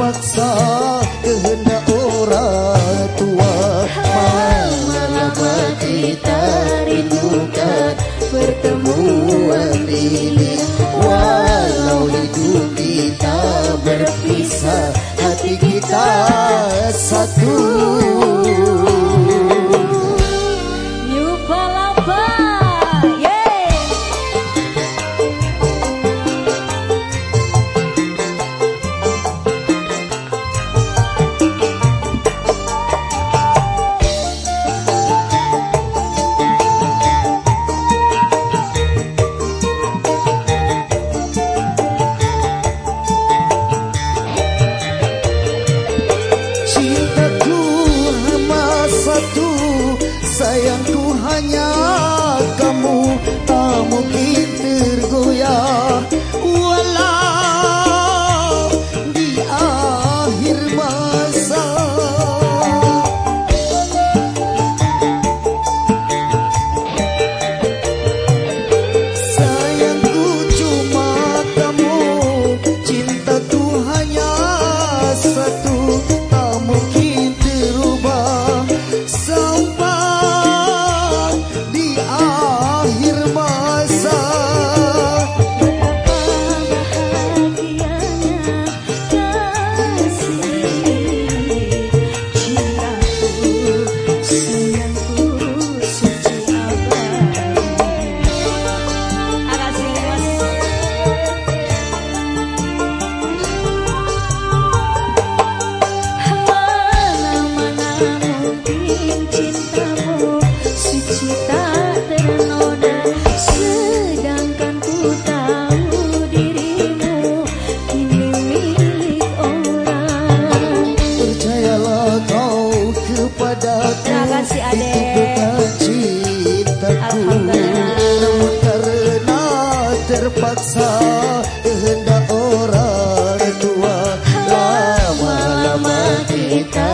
terpaksa kehendak orang tua. Malam kita rindukan pertemuan ini Walau hidup terpaksa kehendak orang tua. Lama-lama kita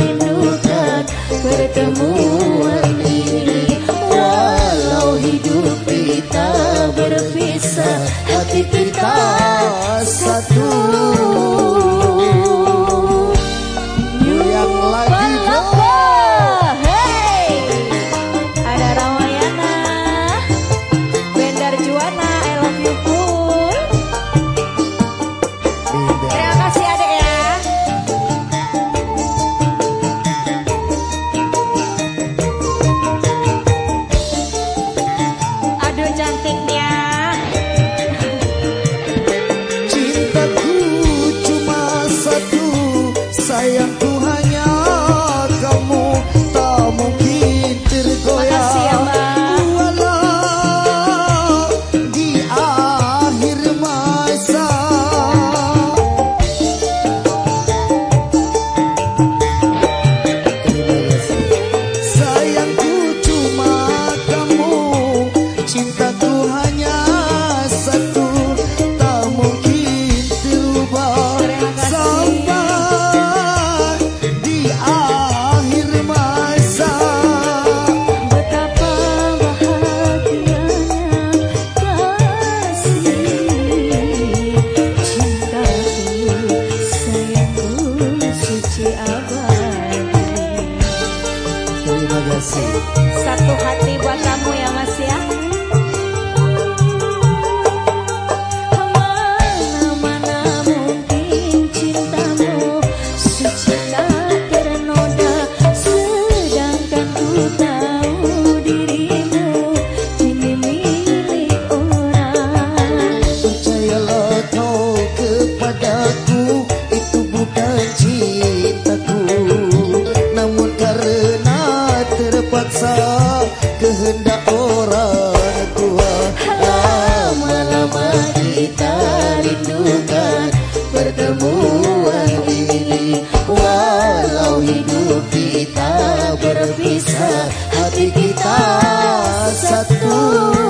rindukan pertemuan ini. Walau hidup kita berpisah hati kita Satu hati buat kamu ya mas ya Hidup kita berpisah Hati kita satu